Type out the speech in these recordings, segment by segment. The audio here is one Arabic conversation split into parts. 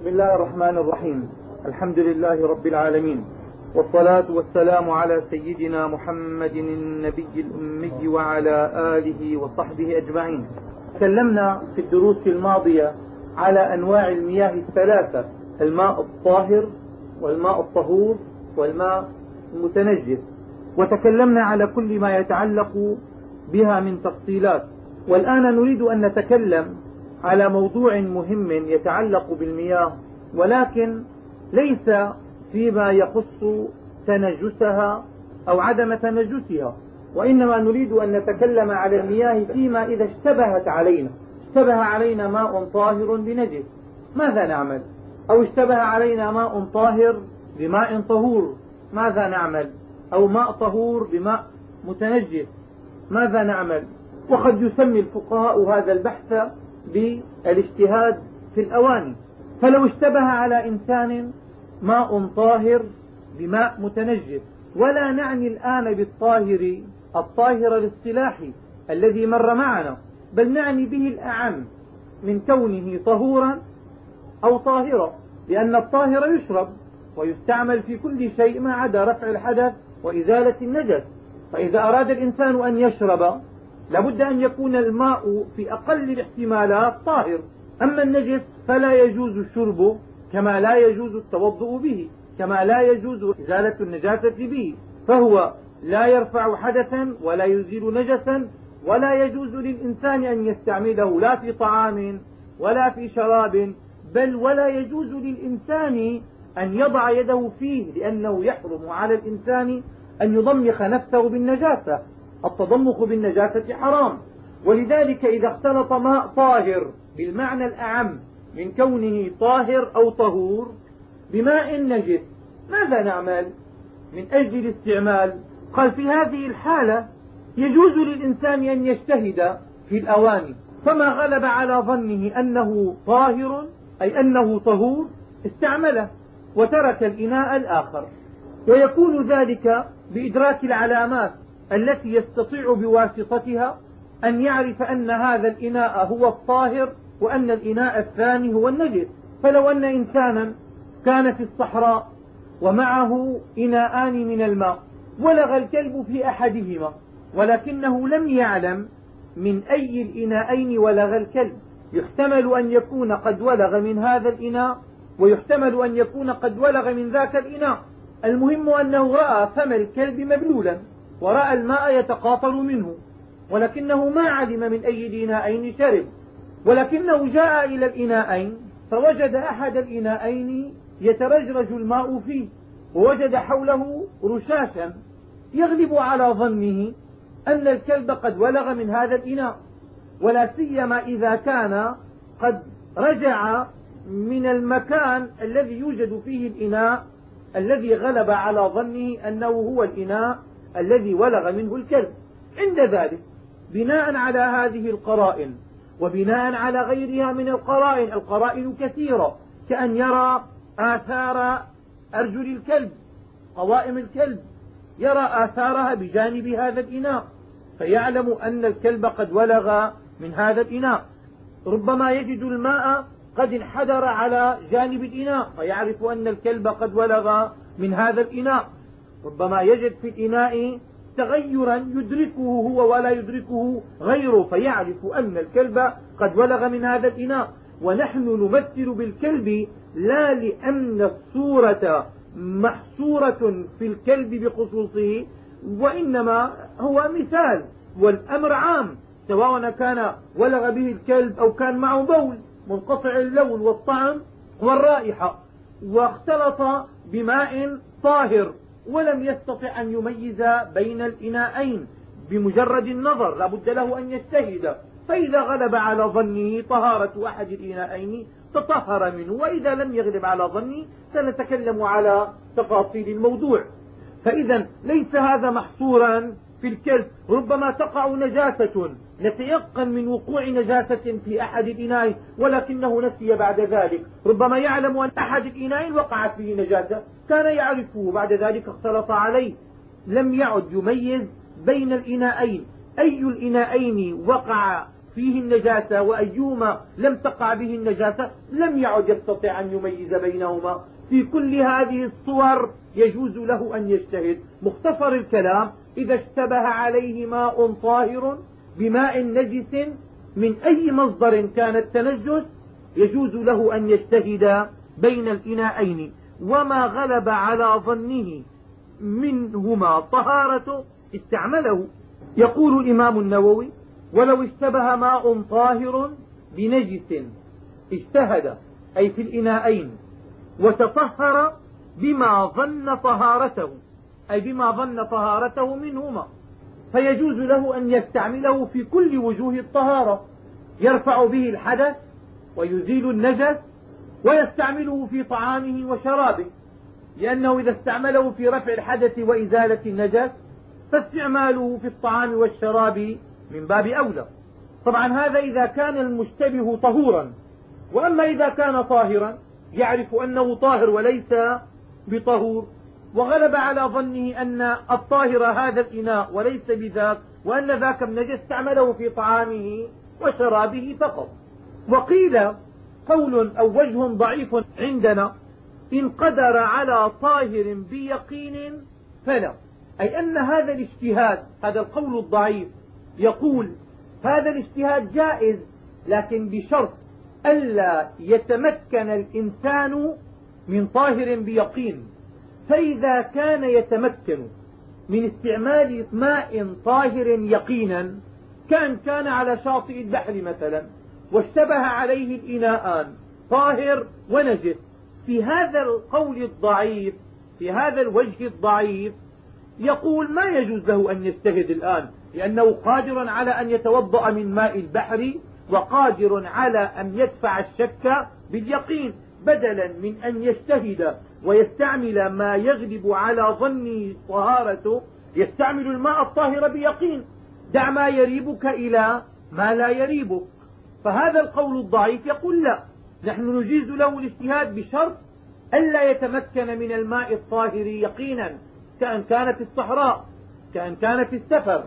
بسم الله الرحمن الرحيم الحمد لله رب العالمين والصلاة والسلام على سيدنا محمد النبي الأمي وعلى آله وصحبه أجمعين تكلمنا في الدروس الماضية على أنواع المياه الثلاثة الماء الطاهر والماء الطهور والماء المتنجس وتكلمنا على كل ما يتعلق بها من تفصيلات والآن نريد أن نتكلم على موضوع مهم يتعلق بالمياه ولكن ليس فيما يخص تنجسها أو عدم تنجسها وإنما نريد أن نتكلم على المياه فيما إذا اشتبهت علينا. اشتبه علينا ماء طاهر بنجس. ماذا نعمل؟ أو اشتبه علينا ماء طاهر بماء طهور. ماذا نعمل؟ أو ماء طهور بماء متنجس. ماذا نعمل؟ وقد يسمي الفقهاء هذا البحث بالاجتهاد في الأواني فلو اشتبه على إنسان ماء طاهر بماء متنجس ولا نعني الآن بالطاهر الطاهر الاصطلاحي الذي مر معنا بل نعني به الأعم من كونه طهورا أو طاهرا لأن الطاهر يشرب ويستعمل في كل شيء ما عدا رفع الحدث وإزالة النجس. فإذا أراد الإنسان أن يشرب لابد أن يكون الماء في أقل الاحتمالات طاهر. أما النجس فلا يجوز الشرب كما لا يجوز التوضؤ به كما لا يجوز إزالة النجاسة به. فهو لا يرفع حدثا ولا يزيل نجسا ولا يجوز للإنسان أن يستعمله لا في طعام ولا في شراب بل ولا يجوز للإنسان أن يضع يده فيه لأنه يحرم على الإنسان أن يضمخ نفسه بالنجاسة. التضمخ بالنجاسة حرام. ولذلك إذا اختلط ماء طاهر بالمعنى الأعم من كونه طاهر أو طهور بماء نجس ماذا نعمل؟ من أجل الاستعمال. قال في هذه الحالة يجوز للإنسان أن يجتهد في الأواني فما غلب على ظنه أنه طاهر أي أنه طهور استعمله وترك الإناء الآخر. ويكون ذلك بإدراك العلامات. التي يستطيع بواسطتها أن يعرف أن هذا الإناء هو الطاهر وأن الإناء الثاني هو النجس. فلو أن إنسانا كان في الصحراء ومعه إناءان من الماء ولغ الكلب في أحدهما ولكنه لم يعلم من أي الإناءين ولغ الكلب. يحتمل أن يكون قد ولغ من هذا الإناء ويحتمل أن يكون قد ولغ من ذاك الإناء. المهم أنه رأى فم الكلب مبلولا. ورأى الماء يتقاطر منه ولكنه ما علم من أي الإناءين شرب ولكنه جاء إلى الإناءين فوجد أحد الإناءين يترجرج الماء فيه ووجد حوله رشاشا يغلب على ظنه أن الكلب قد ولغ من هذا الإناء ولا سيما إذا كان قد رجع من المكان الذي يوجد فيه الإناء الذي غلب على ظنه أنه هو الإناء الذي ولغ منه الكلب. عند ذلك بناء على هذه القرائن وبناء على غيرها من القرائن القرائن كثيرة كأن يرى آثار أرجل الكلب قوائم الكلب يرى آثارها بجانب هذا الإناء فيعلم أن الكلب قد ولغ من هذا الإناء. ربما يجد الماء قد انحدر على جانب الإناء فيعرف أن الكلب قد ولغ من هذا الإناء. ربما يجد في الإناء تغيرا يدركه هو ولا يدركه غيره فيعرف أن الكلب قد ولغ من هذا الإناء. ونحن نمثل بالكلب لا لأن الصورة محصورة في الكلب بخصوصه وإنما هو مثال والأمر عام سواء كان ولغ به الكلب أو كان معه بول منقطع اللون والطعم والرائحة واختلط بماء طاهر. ولم يستطع أن يميز بين الإناءين بمجرد النظر لا بد له أن يجتهد. فإذا غلب على ظنه طهارة أحد الإناءين تطهر منه وإذا لم يغلب على ظنه سنتكلم على تفاصيل الموضوع. فإذا ليس هذا محصورا في الكلب ربما تقع نجاسة. نتيقن من وقوع نجاسة في أحد الإناء ولكنه نسي بعد ذلك. ربما يعلم أن أحد الإناء وقعت فيه نجاسة كان يعرفه. بعد ذلك اختلط عليه. لم يعد يميز بين الإناءين أي الإناءين وقع فيه النجاسة وأيهما لم تقع به النجاسة؟ لم يعد يستطيع أن يميز بينهما. في كل هذه الصور يجوز له أن يجتهد. مختصر الكلام إذا اشتبه عليه ماء طاهر بماء نجس من أي مصدر كان التنجس يجوز له أن يجتهد بين الإناءين وما غلب على ظنه منهما طهارة استعمله. يقول الإمام النووي ولو اشتبه ماء طاهر بنجس اجتهد أي في الإناءين وتطهر بما ظن طهارته. أي بما ظن طهارته منهما فيجوز له أن يستعمله في كل وجوه الطهارة يرفع به الحدث ويزيل النجس ويستعمله في طعامه وشرابه لأنه إذا استعمله في رفع الحدث وإزالة النجس فاستعماله في الطعام والشراب من باب أولى. طبعا هذا إذا كان المشتبه طهورا وأما إذا كان طاهرا يعرف أنه طاهر وليس بطهور. وغلب على ظنه أن الطاهر هذا الإناء وليس بذاك وأن ذاك النجس استعمله في طعامه وشرابه فقط. وقيل قول أو وجه ضعيف عندنا إن قدر على طاهر بيقين فلا. أي أن هذا الاجتهاد هذا القول الضعيف يقول هذا الاجتهاد جائز لكن بشرط ألا يتمكن الإنسان من طاهر بيقين. فإذا كان يتمكن من استعمال ماء طاهر يقينا كأن كان على شاطئ البحر مثلا واشتبه عليه الإناءان طاهر ونجس في هذا القول الضعيف في هذا الوجه الضعيف يقول ما يجوز له أن يجتهد الآن لأنه قادر على أن يتوضأ من ماء البحر وقادر على أن يدفع الشك باليقين. بدلا من أن يجتهد ويستعمل ما يغلب على ظنه طهارته يستعمل الماء الطاهر بيقين. دع ما يريبك إلى ما لا يريبك. فهذا القول الضعيف يقول لا. نحن نجيز له الاجتهاد بشرط ألا يتمكن من الماء الطاهر يقينا كأن كان في الصحراء كأن كان في السفر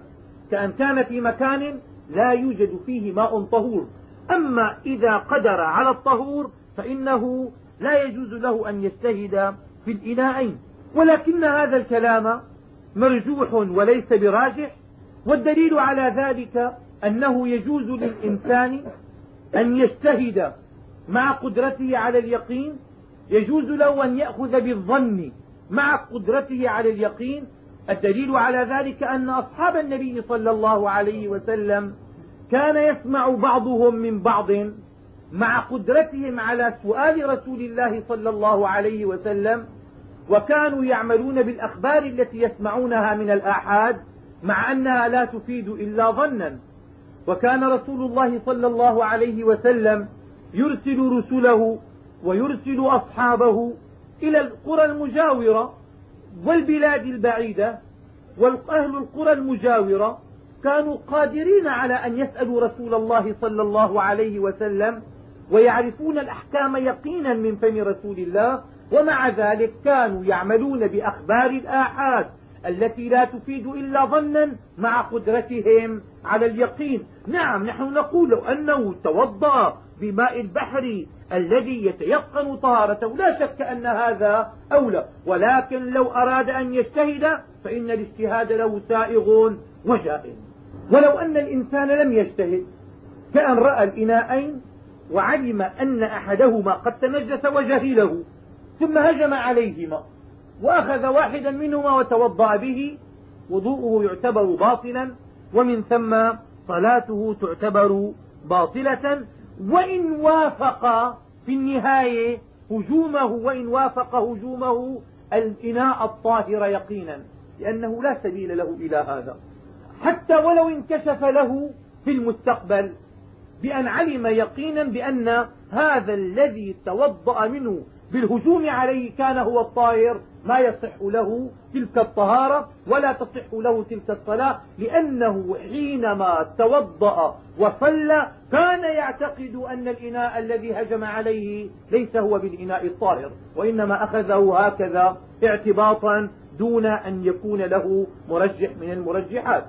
كأن كان في مكان لا يوجد فيه ماء طهور. أما إذا قدر على الطهور فإنه لا يجوز له أن يجتهد في الإناءين. ولكن هذا الكلام مرجوح وليس براجح والدليل على ذلك أنه يجوز للإنسان أن يجتهد مع قدرته على اليقين يجوز له أن يأخذ بالظن مع قدرته على اليقين. الدليل على ذلك أن أصحاب النبي صلى الله عليه وسلم كان يسمع بعضهم من بعض مع قدرتهم على سؤال رسول الله صلى الله عليه وسلم وكانوا يعملون بالأخبار التي يسمعونها من الآحاد مع أنها لا تفيد إلا ظنا. وكان رسول الله صلى الله عليه وسلم يرسل رسله ويرسل أصحابه إلى القرى المجاورة والبلاد البعيدة والأهل القرى المجاورة كانوا قادرين على أن يسألوا رسول الله صلى الله عليه وسلم ويعرفون الأحكام يقينا من فم رسول الله ومع ذلك كانوا يعملون بأخبار الآحاد التي لا تفيد إلا ظنا مع قدرتهم على اليقين. نعم نحن نقول لو أنه توضأ بماء البحر الذي يتيقن طهارته. لا شك أن هذا أولى ولكن لو أراد أن يجتهد فإن الاجتهاد له سائغ وجائز. ولو أن الإنسان لم يجتهد كأن رأى الإناءين وعلم أن أحدهما قد تنجس وجهله ثم هجم عليهما وأخذ واحدا منهما وتوضأ به وضوءه يعتبر باطلا ومن ثم صلاته تعتبر باطلة وإن وافق في النهاية هجومه وإن وافق هجومه الإناء الطاهر يقينا لأنه لا سبيل له إلى هذا حتى ولو انكشف له في المستقبل بأن علم يقينا بأن هذا الذي توضأ منه بالهجوم عليه كان هو الطاهر ما يصح له تلك الطهارة ولا تصح له تلك الصلاة لأنه حينما توضأ وصلى كان يعتقد أن الإناء الذي هجم عليه ليس هو بالإناء الطاهر وإنما أخذه هكذا اعتباطا دون أن يكون له مرجح من المرجحات.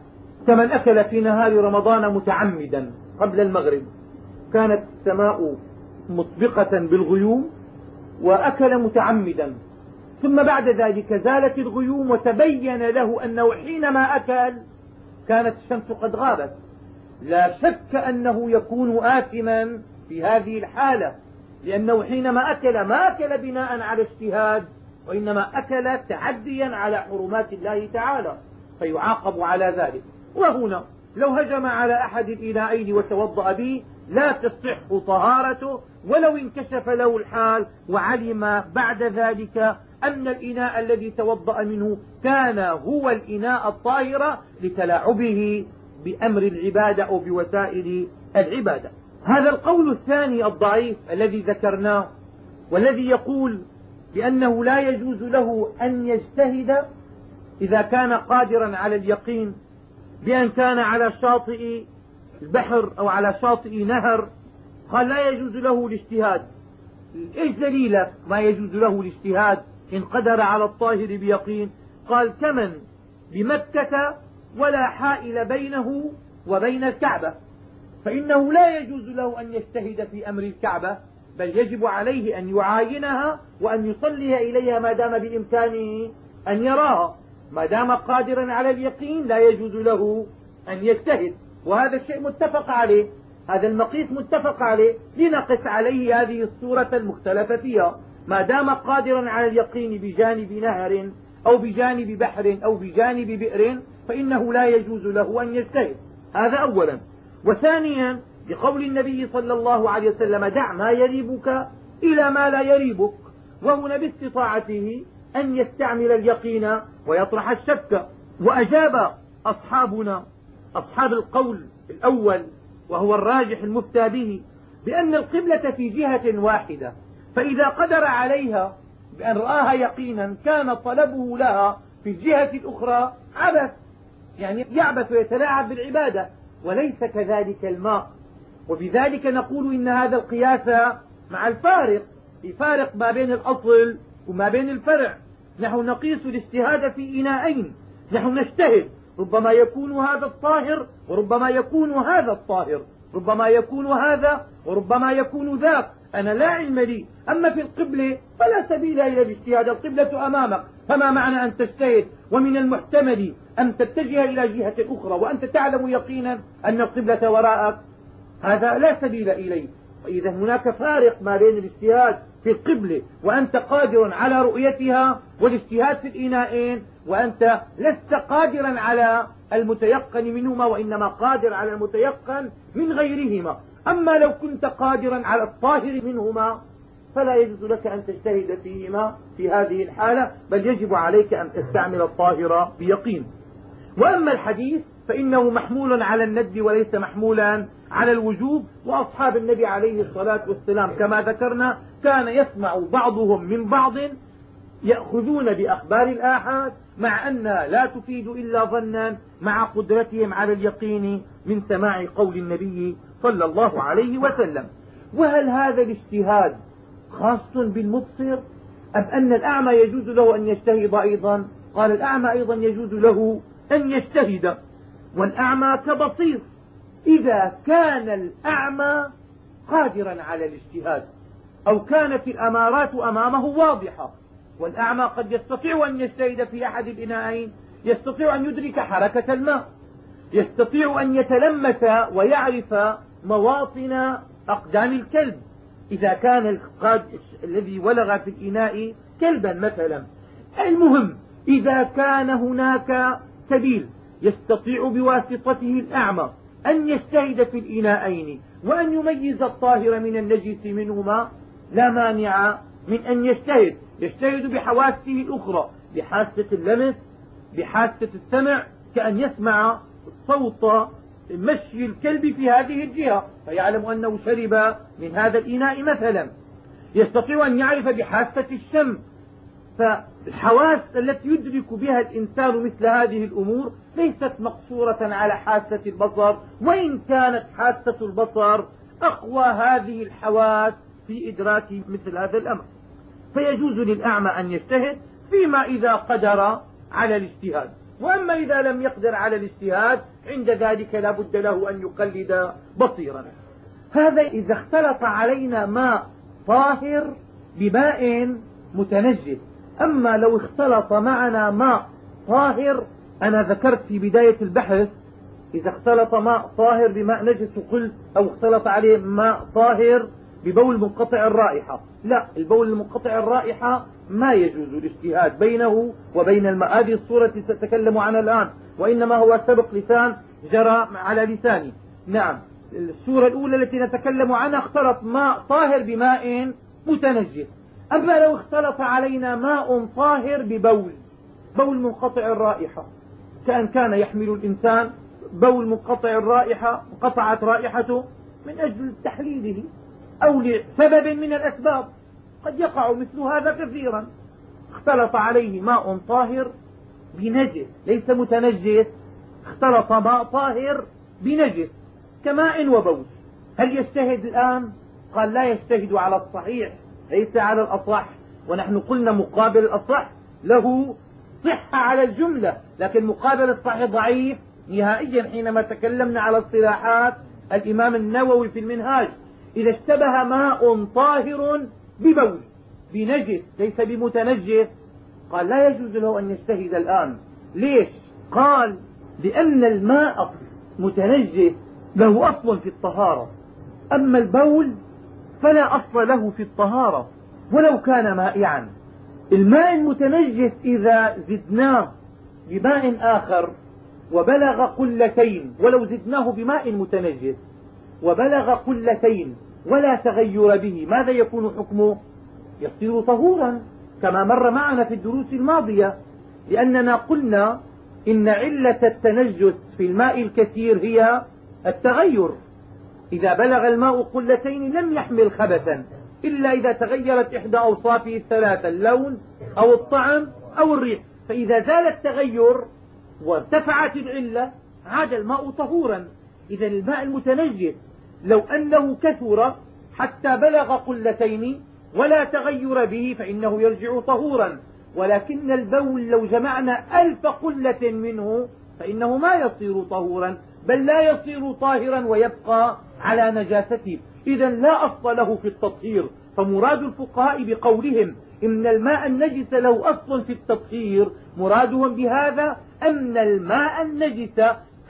كمن أكل في نهار رمضان متعمدا. قبل المغرب. كانت السماء مطبقة بالغيوم وأكل متعمدا. ثم بعد ذلك زالت الغيوم وتبين له أنه حينما أكل كانت الشمس قد غابت. لا شك أنه يكون آثما في هذه الحالة لأنه حينما أكل ما أكل بناء على اجتهاد وإنما أكل تعديا على حرمات الله تعالى فيعاقب على ذلك. وهنا لو هجم على أحد الإناءين وتوضأ به لا تصح طهارته ولو انكشف له الحال وعلم بعد ذلك أن الإناء الذي توضأ منه كان هو الإناء الطاهر لتلاعبه بأمر العبادة أو بوسائل العبادة. هذا القول الثاني الضعيف الذي ذكرناه والذي يقول بأنه لا يجوز له أن يجتهد إذا كان قادرا على اليقين بأن كان على شاطئ البحر أو على شاطئ نهر قال لا يجوز له الاجتهاد. إيش دليل؟ ما يجوز له الاجتهاد إن قدر على الطاهر بيقين. قال كمن بمكة ولا حائل بينه وبين الكعبة. فإنه لا يجوز له أن يجتهد في أمر الكعبة بل يجب عليه أن يعاينها وأن يصلي إليها ما دام بإمكانه أن يراها. ما دام قادرا على اليقين لا يجوز له أن يجتهد. وهذا الشيء متفق عليه. هذا المقيس متفق عليه. لنقس عليه هذه الصورة المختلفة فيها. ما دام قادرا على اليقين بجانب نهر أو بجانب بحر أو بجانب بئر فإنه لا يجوز له أن يجتهد. هذا أولا. وثانيا بقول النبي صلى الله عليه وسلم دع ما يريبك إلى ما لا يريبك. وهنا باستطاعته أن يستعمل اليقين ويطرح الشك وأجاب أصحابنا أصحاب القول الأول وهو الراجح المفتى به بأن القبلة في جهة واحدة فإذا قدر عليها بأن رآها يقينا كان طلبه لها في الجهة الأخرى عبث يعني يعبث ويتلاعب بالعبادة وليس كذلك الماء. وبذلك نقول إن هذا القياس مع الفارق في فارق ما بين الأصل وما بين الفرع نحن نقيس الاجتهاد في إناءين. نحن نجتهد. ربما يكون هذا الطاهر وربما يكون هذا الطاهر. ربما يكون هذا وربما يكون ذاك. أنا لا علم لي. أما في القبلة فلا سبيل إلى الاجتهاد. القبلة أمامك. فما معنى أن تجتهد؟ ومن المحتمل أن تتجه إلى جهة أخرى وأنت تعلم يقينا أن القبلة وراءك. هذا لا سبيل إليه. وإذا هناك فارق ما بين الاجتهاد في القبلة وأنت قادر على رؤيتها والاجتهاد في الإناءين وأنت لست قادرا على المتيقن منهما وإنما قادر على المتيقن من غيرهما. أما لو كنت قادرا على الطاهر منهما فلا يجوز لك أن تجتهد فيهما في هذه الحالة بل يجب عليك أن تستعمل الطاهر بيقين. وأما الحديث فإنه محمول على الند وليس محمولا على الوجوب وأصحاب النبي عليه الصلاة والسلام. كما ذكرنا كان يسمع بعضهم من بعض يأخذون بأخبار الآحاد مع أنها لا تفيد إلا ظنا مع قدرتهم على اليقين من سماع قول النبي صلى الله عليه وسلم. وهل هذا الاجتهاد خاص بالمبصر؟ أم أن الأعمى يجوز له أن يجتهد أيضا؟ قال الأعمى أيضا يجوز له أن يجتهد. والأعمى كبصير. إذا كان الأعمى قادرا على الاجتهاد أو كانت الأمارات أمامه واضحة. والأعمى قد يستطيع أن يجتهد في أحد الإناءين يستطيع أن يدرك حركة الماء يستطيع أن يتلمس ويعرف مواطن أقدام الكلب. إذا كان الذي ولغ في الإناء كلبا مثلا. المهم إذا كان هناك سبيل يستطيع بواسطته الأعمى أن يجتهد في الإناءين وأن يميز الطاهر من النجس منهما لا مانع من أن يجتهد يجتهد بحواسه الأخرى بحاسة اللمس بحاسة السمع كأن يسمع صوت مشي الكلب في هذه الجهة فيعلم أنه شرب من هذا الإناء مثلا. يستطيع أن يعرف بحاسة الشم فالحواس التي يدرك بها الإنسان مثل هذه الأمور ليست مقصورة على حاسة البصر وإن كانت حاسة البصر أقوى هذه الحواس في إدراك مثل هذا الأمر. فيجوز للأعمى أن يجتهد فيما إذا قدر على الاجتهاد. وأما إذا لم يقدر على الاجتهاد عند ذلك لا بد له أن يقلد بصيرا. هذا إذا اختلط علينا ماء طاهر بماء متنجس أما لو اختلط معنا ماء طاهر أنا ذكرت في بداية البحث إذا اختلط ماء طاهر بماء نجس وقلت أو اختلط عليه ماء طاهر ببول منقطع الرائحة. لا البول المنقطع الرائحة ما يجوز الاجتهاد بينه وبين الماء هذه الصورة التي سأتكلم عنها الآن وإنما هو سبق لسان جرى على لساني. نعم الصورة الأولى التي نتكلم عنها اختلط ماء طاهر بماء متنجس. أما لو اختلط علينا ماء طاهر ببول بول منقطع الرائحة. كأن كان يحمل الإنسان بول منقطع الرائحة انقطعت رائحته من أجل تحليله أو لسبب من الأسباب. قد يقع مثل هذا كثيرا. اختلط عليه ماء طاهر بنجس ليس متنجس. اختلط ماء طاهر بنجس كماء وبول. هل يجتهد الآن؟ قال لا يجتهد على الصحيح. ليس على الأصح ونحن قلنا مقابل الأصح له صحة على الجملة لكن مقابل الصحيح ضعيف نهائيا حينما تكلمنا على اصطلاحات الإمام النووي في المنهاج. إذا اشتبه ماء طاهر ببول بنجس ليس بمتنجس. قال لا يجوز له أن يجتهد الآن. ليش؟ قال لأن الماء متنجس له أصل في الطهارة. أما البول فلا أصل له في الطهارة ولو كان مائعا. الماء المتنجس إذا زدناه بماء آخر وبلغ قلتين ولو زدناه بماء متنجس وبلغ قلتين ولا تغير به ماذا يكون حكمه؟ يصير طهورا كما مر معنا في الدروس الماضية لأننا قلنا إن علة التنجس في الماء الكثير هي التغير. إذا بلغ الماء قلتين لم يحمل خبثا إلا إذا تغيرت إحدى أوصافه الثلاثة اللون أو الطعم أو الريح. فإذا زال التغير وارتفعت العلة عاد الماء طهورا. إذا الماء المتنجس لو أنه كثر حتى بلغ قلتين ولا تغير به فإنه يرجع طهورا. ولكن البول لو جمعنا ألف قلة منه فإنه ما يصير طهورا. بل لا يصير طاهرا ويبقى على نجاسته. إذا لا أصل له في التطهير. فمراد الفقهاء بقولهم إن الماء النجس له أصل في التطهير مرادهم بهذا أن الماء النجس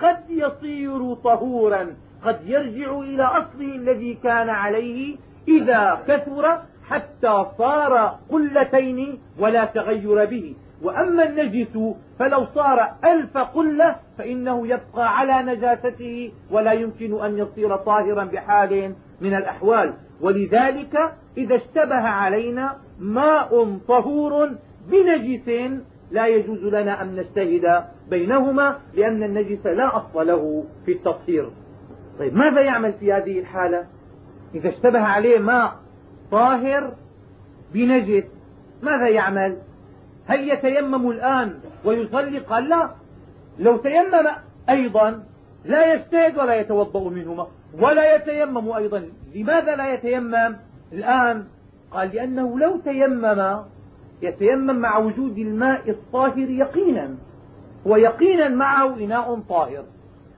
قد يصير طهورا قد يرجع إلى أصله الذي كان عليه إذا كثر حتى صار قلتين ولا تغير به. وأما النجس فلو صار ألف قلة فإنه يبقى على نجاسته ولا يمكن أن يصير طاهرا بحال من الأحوال. ولذلك إذا اشتبه علينا ماء طهور بنجس لا يجوز لنا أن نجتهد بينهما لأن النجس لا أصل له في التطهير طيب ماذا يعمل في هذه الحالة؟ إذا اشتبه عليه ماء طاهر بنجس ماذا يعمل؟ هل يتيمم الآن ويصلي؟ قال لا. لو تيمم أيضا لا يجتهد ولا يتوضأ منهما ولا يتيمم أيضا. لماذا لا يتيمم الآن؟ قال لأنه لو تيمم يتيمم مع وجود الماء الطاهر يقينا ويقينا معه إناء طاهر.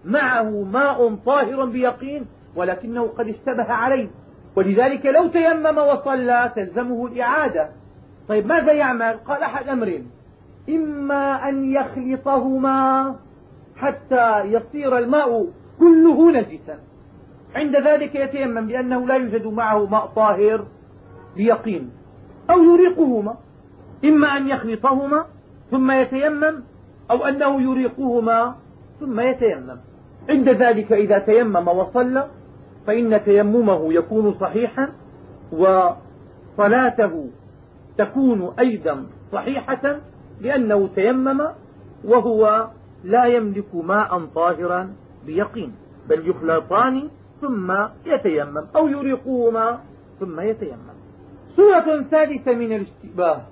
معه ماء طاهر بيقين ولكنه قد اشتبه عليه. ولذلك لو تيمم وصلى تلزمه الإعادة. طيب ماذا يعمل؟ قال أحد أمرين. إما أن يخلطهما حتى يصير الماء كله نجسا. عند ذلك يتيمم لأنه لا يوجد معه ماء طاهر بيقين أو يريقهما. إما أن يخلطهما ثم يتيمم أو أنه يريقهما ثم يتيمم. عند ذلك إذا تيمم وصلى فإن تيممه يكون صحيحا وصلاته تكون أيضا صحيحة لأنه تيمم وهو لا يملك ماء طاهرا بيقين بل يخلطان ثم يتيمم أو يريقهما ثم يتيمم. صورة ثالثة من الاشتباه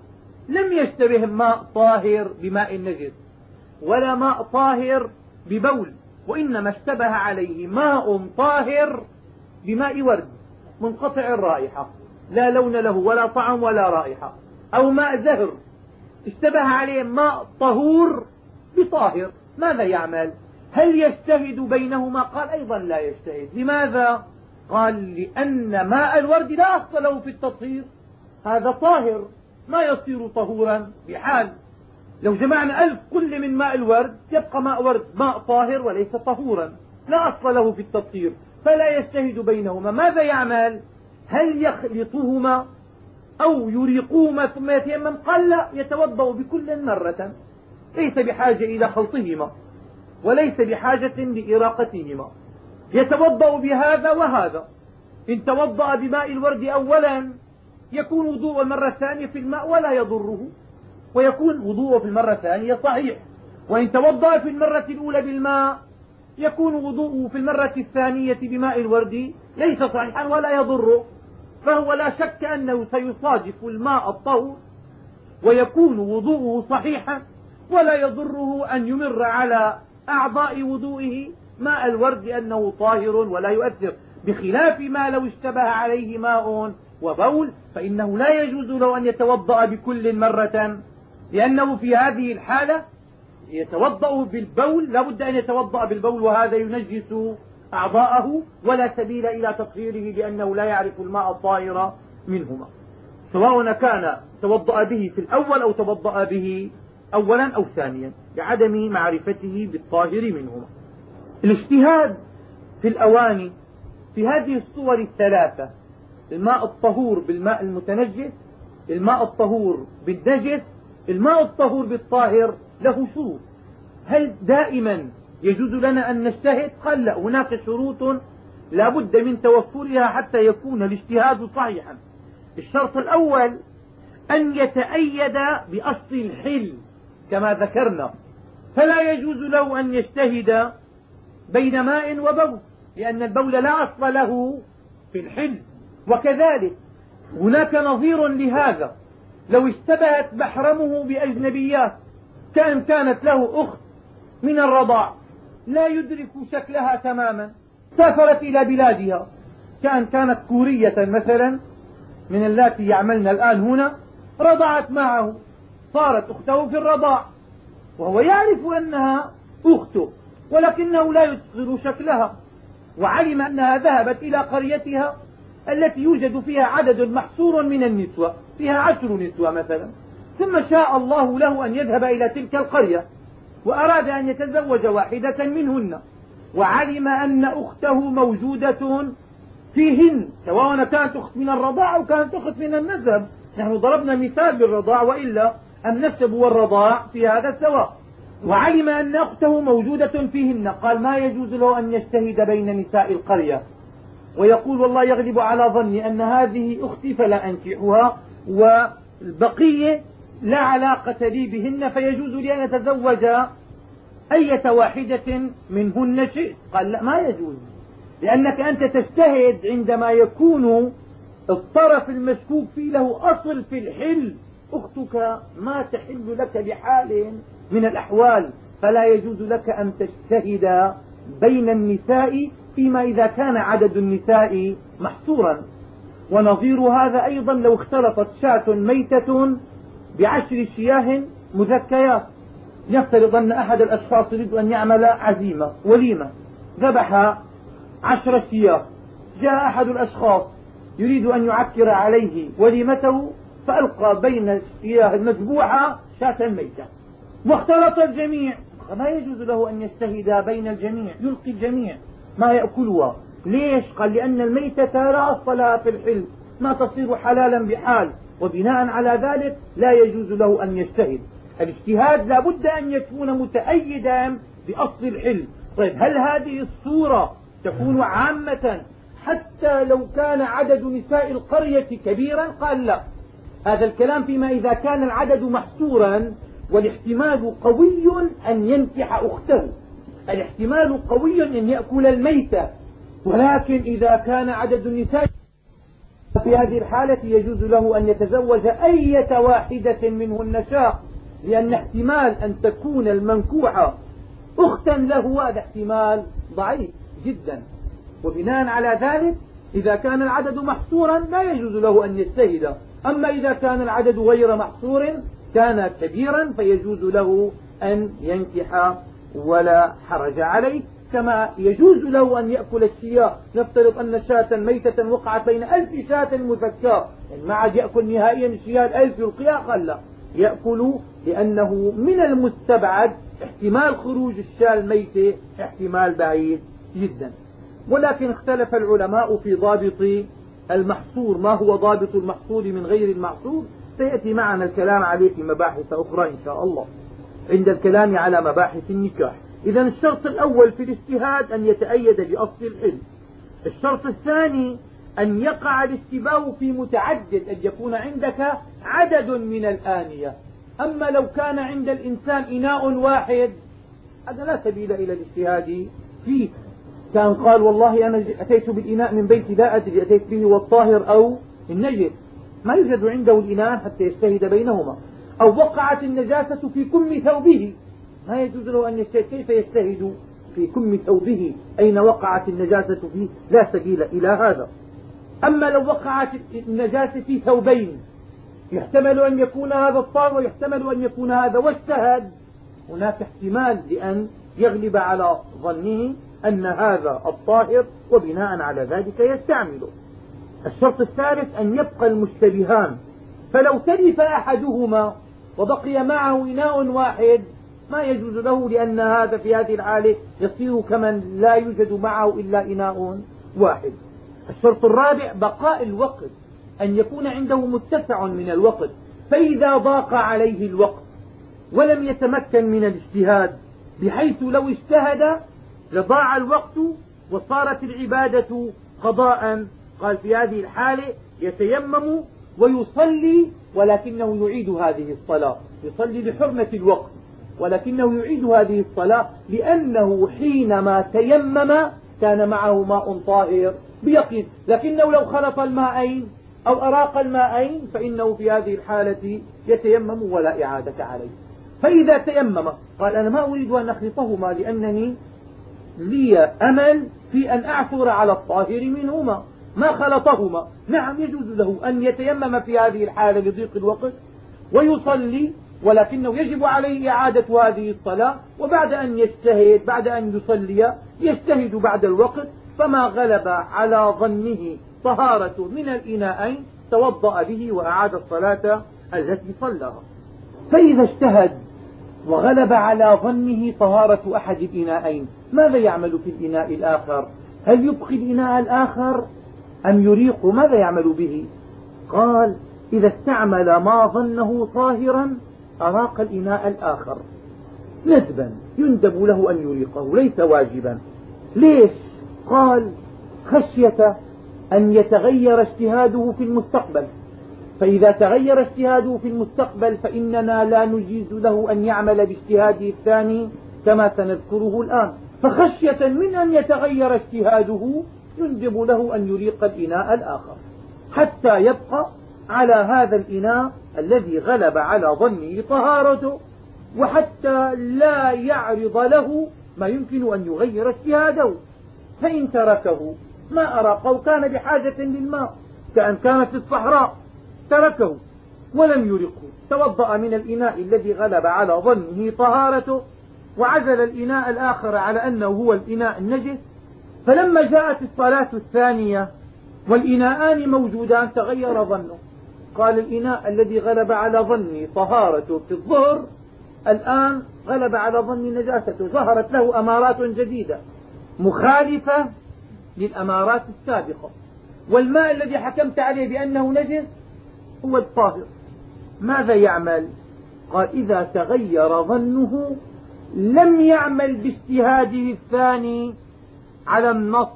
لم يشتبه ماء طاهر بماء نجس ولا ماء طاهر ببول وإنما اشتبه عليه ماء طاهر بماء ورد منقطع الرائحة. لا لون له ولا طعم ولا رائحة. أو ماء زهر. اشتبه عليه ماء طهور بطاهر. ماذا يعمل؟ هل يجتهد بينهما؟ قال أيضا لا يجتهد. لماذا؟ قال لأن ماء الورد لا أصل له في التطهير. هذا طاهر. ما يصير طهورا. بحال. لو جمعنا ألف كل من ماء الورد يبقى ماء ورد ماء طاهر وليس طهورا. لا أصل له في التطهير. فلا يجتهد بينهما. ماذا يعمل؟ هل يخلطهما أو يريقهما ثم يتيمم قال لا يتوضأ بكل مرة. ليس بحاجة إلى خلطهما وليس بحاجة لإراقتهما. يتوضأ بهذا وهذا. إن توضأ بماء الورد أولا يكون وضوء المرة الثانية في الماء ولا يضره ويكون وضوءه في المرة الثانية صحيح. وإن توضأ في المرة الأولى بالماء يكون وضوءه في المرة الثانية بماء الورد ليس صحيحا ولا يضره. فهو لا شك أنه سيصادف الماء الطهور ويكون وضوءه صحيحا ولا يضره أن يمر على أعضاء وضوئه ماء الورد لأنه طاهر ولا يؤثر. بخلاف ما لو اشتبه عليه ماء وبول فإنه لا يجوز له أن يتوضأ بكل مرة لأنه في هذه الحالة يتوضأ بالبول لا بد أن يتوضأ بالبول وهذا ينجس أعضاءه ولا سبيل إلى تطهيره لأنه لا يعرف الماء الطاهر منهما. سواء كان توضأ به في الأول أو توضأ به أولا أو ثانيا لعدم معرفته بالطاهر منهما. الاجتهاد في الأواني في هذه الصور الثلاثة الماء الطهور بالماء المتنجس الماء الطهور بالنجس الماء الطهور بالطاهر له شروط هل دائما يجوز لنا أن نجتهد؟ قال لا هناك شروط لا بد من توفرها حتى يكون الاجتهاد صحيحا. الشرط الأول أن يتأيد بأصل الحل كما ذكرنا. فلا يجوز له أن يجتهد بين ماء وبول لأن البول لا أصل له في الحل وكذلك هناك نظير لهذا. لو اشتبهت محرمه بأجنبيات كأن كانت له أخت من الرضاع لا يدرك شكلها تماما. سافرت إلى بلادها. كأن كانت كورية مثلا. من اللاتي يعملن الآن هنا. رضعت معه. صارت أخته في الرضاع. وهو يعرف أنها أخته ولكنه لا يصغر شكلها. وعلم أنها ذهبت إلى قريتها التي يوجد فيها عدد محصور من النسوة فيها عشر نسوة مثلا. ثم شاء الله له أن يذهب إلى تلك القرية. وأراد أن يتزوج واحدة منهن وعلم أن أخته موجودة فيهن سواء كانت أخت من الرضاع أو كانت أخت من النسب. نحن ضربنا مثال بالرضاع وإلا النسب والرضاع في هذا سواء وعلم أن أخته موجودة فيهن قال ما يجوز له أن يجتهد بين نساء القرية؟ ويقول والله يغلب على ظني أن هذه أختي فلا أنكحها والبقية لا علاقة لي بهن فيجوز لي أن أتزوج أية واحدة منهن شئت. قال لا ما يجوز. لأنك أنت تجتهد عندما يكون الطرف المشكوك فيه له أصل في الحل. أختك ما تحل لك بحال من الأحوال. فلا يجوز لك أن تجتهد بين النساء فيما إذا كان عدد النساء محصورا. ونظير هذا أيضا لو اختلطت شاة ميتة بعشر شياه مذكيات. نفترض أن أحد الأشخاص يريد أن يعمل عزيمة وليمة. ذبح عشر شياه جاء أحد الأشخاص يريد أن يعكر عليه وليمته فألقى بين الشياه المذبوحة شاة ميتة واختلط الجميع. فما يجوز له أن يجتهد بين الجميع يلقي الجميع. ما يأكلها. ليش؟ قال لأن الميتة لا أصل لها في الحل ما تصير حلالا بحال. وبناء على ذلك لا يجوز له أن يجتهد. الاجتهاد لا بد أن يكون متأيدا بأصل الحل طيب هل هذه الصورة تكون عامة حتى لو كان عدد نساء القرية كبيرا؟ قال لا. هذا الكلام فيما إذا كان العدد محصورا والاحتمال قوي أن ينكح أخته. الاحتمال قوي أن يأكل الميتة. ولكن إذا كان عدد النساء في هذه الحالة يجوز له أن يتزوج أية واحدة منهن شاء لأن احتمال أن تكون المنكوحة أختا له هذا احتمال ضعيف جدا. وبناء على ذلك إذا كان العدد محصورا لا يجوز له أن يجتهد. أما إذا كان العدد غير محصور كان كبيرا فيجوز له أن ينكح ولا حرج عليه. كما يجوز له أن يأكل الشياه نفترض أن شاة ميتة وقعت بين ألف شاة مزكاة يعني ما عاد يأكل نهائيا الشياه الألف يلقيها خلا يأكل لأنه من المستبعد احتمال خروج الشاة الميتة احتمال بعيد جدا. ولكن اختلف العلماء في ضابط المحصور. ما هو ضابط المحصور من غير المحصور؟ سيأتي معنا الكلام عليه في مباحث أخرى إن شاء الله. عند الكلام على مباحث النكاح. إذا الشرط الأول في الاجتهاد أن يتأيد بأصل الحلم الشرط الثاني أن يقع الاشتباه في متعدد أن يكون عندك عدد من الآنية. أما لو كان عند الإنسان إناء واحد هذا لا سبيل إلى الاجتهاد فيه. كان قال والله أنا أتيت بالإناء من بيتي لا أدري أتيت به والطاهر أو النجس ما يوجد عنده الإناء حتى يجتهد بينهما. أو وقعت النجاسة في كم ثوبه. ما يجوز له أن يجتهد كيف يجتهد في كم ثوبه أين وقعت النجاسة فيه؟ لا سبيل إلى هذا. أما لو وقعت النجاسة في ثوبين يحتمل أن يكون هذا الطار ويحتمل أن يكون هذا واجتهد هناك احتمال لأن يغلب على ظنه أن هذا الطاهر وبناء على ذلك يستعمله. الشرط الثالث أن يبقى المشتبهان. فلو تلف أحدهما وبقي معه إناء واحد ما يجوز له لأن هذا في هذه الحالة يصير كمن لا يوجد معه إلا إناء واحد. الشرط الرابع بقاء الوقت أن يكون عنده متسع من الوقت. فإذا ضاق عليه الوقت ولم يتمكن من الاجتهاد بحيث لو اجتهد لضاع الوقت وصارت العبادة قضاء. قال في هذه الحالة يتيمم ويصلي ولكنه يعيد هذه الصلاة. يصلي لحرمة الوقت. ولكنه يعيد هذه الصلاة لأنه حينما تيمم كان معه ماء طاهر بيقين. لكنه لو خلط الماءين أو أراق الماءين فإنه في هذه الحالة يتيمم ولا إعادة عليه. فإذا تيمم قال أنا ما أريد أن أخلطهما لأنني لي أمل في أن أعثر على الطاهر منهما. ما خلطهما. نعم يجوز له أن يتيمم في هذه الحالة لضيق الوقت ويصلي ولكنه يجب عليه إعادة هذه الصلاة وبعد أن يجتهد بعد أن يصلي يجتهد بعد الوقت فما غلب على ظنه طهارة من الإناءين توضأ به وأعاد الصلاة التي صلاها فإذا اجتهد وغلب على ظنه طهارة أحد الإناءين ماذا يعمل في الإناء الآخر؟ هل يبقي الإناء الآخر؟ أم يريق؟ ماذا يعمل به؟ قال إذا استعمل ما ظنه طاهرا أراق الإناء الآخر. ندبا. يندب له أن يريقه. ليس واجبا. ليش؟ قال خشية أن يتغير اجتهاده في المستقبل. فإذا تغير اجتهاده في المستقبل فإننا لا نجيز له أن يعمل باجتهاده الثاني كما سنذكره الآن. فخشية من أن يتغير اجتهاده يندب له أن يريق الإناء الآخر. حتى يبقى على هذا الإناء الذي غلب على ظنه طهارته وحتى لا يعرض له ما يمكن أن يغير اجتهاده. فإن تركه ما أراقه كان بحاجة للماء كأن كان في الصحراء تركه ولم يرقه. توضأ من الإناء الذي غلب على ظنه طهارته وعزل الإناء الآخر على أنه هو الإناء النجس. فلما جاءت الصلاة الثانية والإناءان موجودان تغير ظنه. قال الإناء الذي غلب على ظني طهارته في الظهر الآن غلب على ظني نجاسته ظهرت له أمارات جديدة مخالفة للأمارات السابقة. والماء الذي حكمت عليه بأنه نجس هو الطاهر. ماذا يعمل؟ قال إذا تغير ظنه لم يعمل باجتهاده الثاني على النص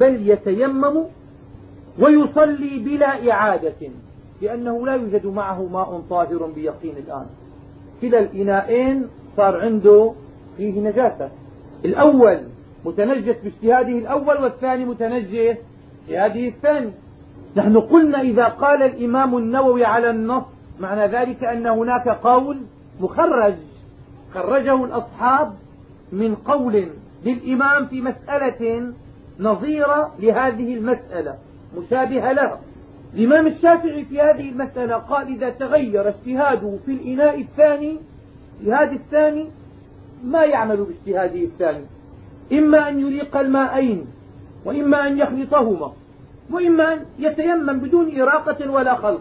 بل يتيمم ويصلي بلا إعادة. لأنه لا يوجد معه ماء طاهر بيقين الآن. كلا الإناءين صار عنده فيه نجاسة. الأول متنجس باجتهاده الأول والثاني متنجس باجتهاده الثاني. نحن قلنا إذا قال الإمام النووي على النص معنى ذلك أن هناك قول مخرج. خرجه الأصحاب من قول للإمام في مسألة نظيرة لهذه المسألة مشابهة لها الإمام الشافعي في هذه المسألة قال إذا تغير اجتهاده في الإناء الثاني الاجتهاد الثاني ما يعمل باجتهاده الثاني. إما أن يليق الماءين وإما أن يخلطهما وإما أن يتيمم بدون إراقة ولا خلط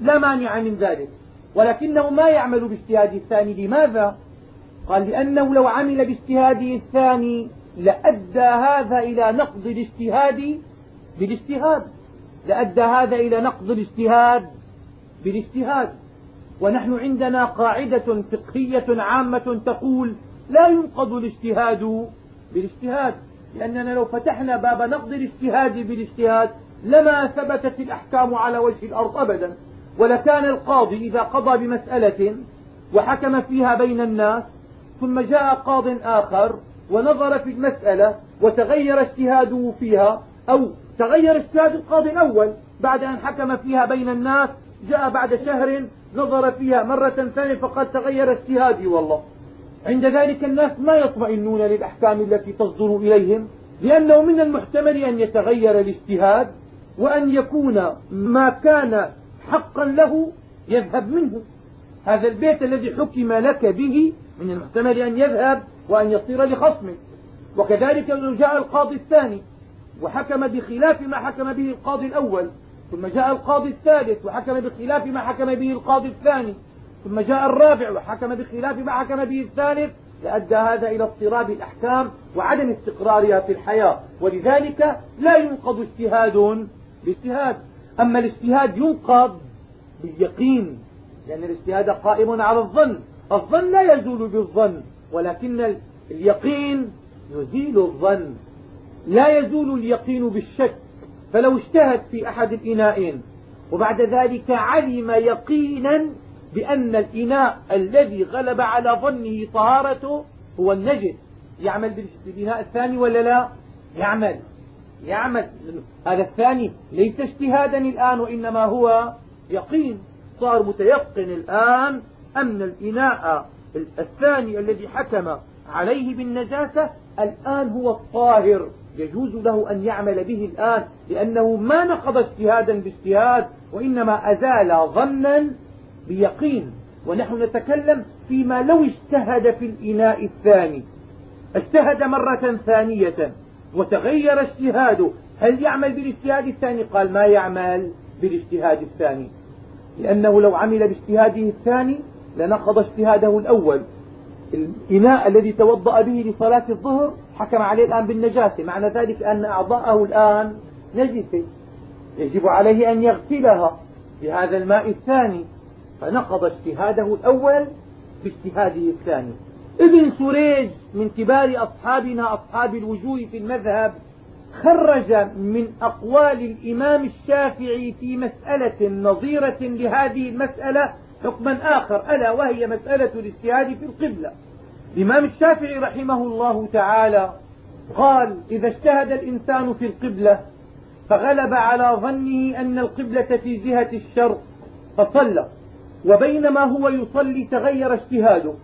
لا مانع من ذلك. ولكنه ما يعمل باجتهاده الثاني. لماذا؟ قال لأنه لو عمل باجتهاده الثاني لأدى هذا إلى نقض الاجتهاد بالاجتهاد. لأدى هذا إلى نقض الاجتهاد بالاجتهاد. ونحن عندنا قاعدة فقهية عامة تقول لا ينقض الاجتهاد بالاجتهاد لأننا لو فتحنا باب نقض الاجتهاد بالاجتهاد لما ثبتت الأحكام على وجه الأرض أبدا. ولكان القاضي إذا قضى بمسألة وحكم فيها بين الناس ثم جاء قاض آخر ونظر في المسألة وتغير اجتهاده فيها أو تغير اجتهاد القاضي الأول بعد أن حكم فيها بين الناس جاء بعد شهر نظر فيها مرة ثانية فقد تغير اجتهادي والله. عند ذلك الناس ما يطمئنون للأحكام التي تصدر إليهم لأنه من المحتمل أن يتغير الاجتهاد وأن يكون ما كان حقا له يذهب منه. هذا البيت الذي حكم لك به من المحتمل أن يذهب وأن يصير لخصمك وكذلك لو جاء القاضي الثاني وحكم بخلاف ما حكم به القاضي الأول ثم جاء القاضي الثالث وحكم بخلاف ما حكم به القاضي الثاني ثم جاء الرابع وحكم بخلاف ما حكم به الثالث لأدى هذا إلى اضطراب الأحكام وعدم استقرارها في الحياة ولذلك لا ينقض اجتهاد باجتهاد أما الاجتهاد ينقض باليقين لأن الاجتهاد قائم على الظن الظن لا يزول بالظن ولكن اليقين يزيل الظن. لا يزول اليقين بالشك فلو اجتهد في أحد الإناءين. وبعد ذلك علم يقينا بأن الإناء الذي غلب على ظنه طهارته هو النجس يعمل بالإناء الثاني ولا لا؟ يعمل. يعمل. هذا الثاني ليس اجتهادا الآن وإنما هو يقين. صار متيقن الآن أن الإناء الثاني الذي حكم عليه بالنجاسة الآن هو الطاهر. يجوز له أن يعمل به الآن لأنه ما نقض اجتهادا باجتهاد وإنما أزال ظنا بيقين. ونحن نتكلم فيما لو اجتهد في الإناء الثاني. اجتهد مرة ثانية وتغير اجتهاده. هل يعمل بالاجتهاد الثاني؟ قال ما يعمل بالاجتهاد الثاني. لأنه لو عمل باجتهاده الثاني لنقض اجتهاده الأول. الإناء الذي توضأ به لصلاة الظهر حكم عليه الآن بالنجاسة. معنى ذلك أن أعضاءه الآن نجسة. يجب عليه أن يغسلها بهذا الماء الثاني. فنقض اجتهاده الأول باجتهاده الثاني. ابن سريج من كبار أصحابنا أصحاب الوجوه في المذهب خرج من أقوال الإمام الشافعي في مسألة نظيرة لهذه المسألة حكما آخر. ألا وهي مسألة الاجتهاد في القبلة. الإمام الشافعي رحمه الله تعالى قال إذا اجتهد الإنسان في القبلة فغلب على ظنه أن القبلة في جهة الشرق فصلى. وبينما هو يصلي تغير اجتهاده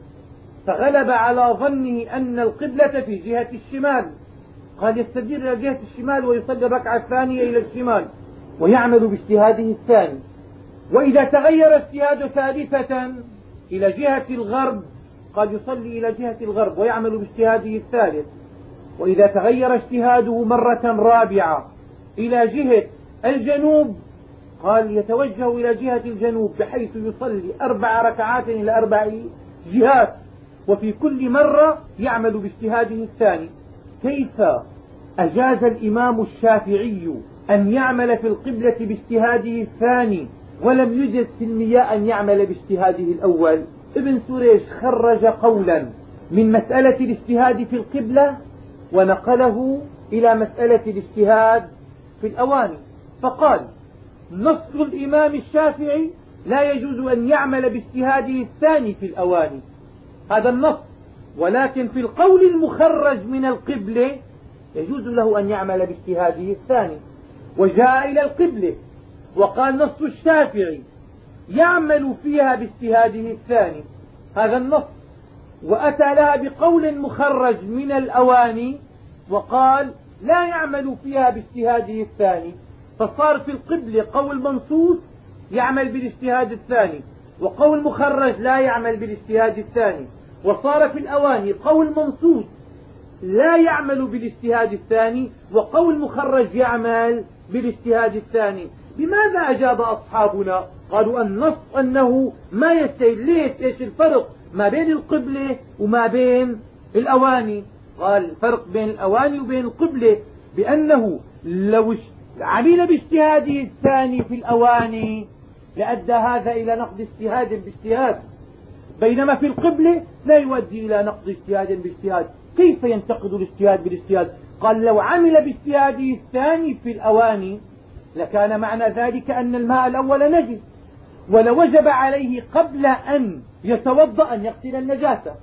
فغلب على ظنه أن القبلة في جهة الشمال. قال يستدير إلى جهة الشمال ويصلي الركعة الثانية إلى الشمال ويعمل باجتهاده الثاني. وإذا تغير اجتهاد ثالثة إلى جهة الغرب قد يصلي إلى جهة الغرب ويعمل باجتهاده الثالث. وإذا تغير اجتهاده مرة رابعة إلى جهة الجنوب قال يتوجه إلى جهة الجنوب بحيث يصلي أربع ركعات إلى أربع جهات وفي كل مرة يعمل باجتهاده الثاني. كيف أجاز الإمام الشافعي أن يعمل في القبلة باجتهاده الثاني ولم يجز في المياه أن يعمل باجتهاده الأول؟ ابن سريش خرج قولا من مسألة الاجتهاد في القبلة ونقله إلى مسألة الاجتهاد في الأواني. فقال نص الإمام الشافعي لا يجوز أن يعمل باجتهاده الثاني في الأواني. هذا النص. ولكن في القول المخرج من القبلة يجوز له أن يعمل باجتهاده الثاني. وجاء إلى القبلة وقال نص الشافعي يعمل فيها باجتهاده الثاني هذا النص. وأتى لها بقول مخرج من الأواني وقال لا يعمل فيها باجتهاده الثاني. فصار في القبلة قول منصوص يعمل بالاجتهاد الثاني وقول مخرج لا يعمل بالاجتهاد الثاني. وصار في الأواني قول منصوص لا يعمل بالاجتهاد الثاني وقول مخرج يعمل بالاجتهاد الثاني. بماذا أجاب أصحابنا؟ قالوا النص أنه ما يجتهد ليش؟ إيش الفرق؟ ما بين القبلة وما بين الأواني. قال الفرق بين الأواني وبين القبلة بأنه لو عمل باجتهاده الثاني في الأواني لأدى هذا إلى نقد اجتهاد باجتهاد. بينما في القبلة لا يؤدي إلى نقد اجتهاد باجتهاد. كيف ينتقد الاجتهاد بالاجتهاد؟ قال لو عمل باجتهاده الثاني في الأواني لكان معنى ذلك أن الماء الأول نجس. ولوجب عليه قبل أن يتوضأ أن يغسل النجاسة.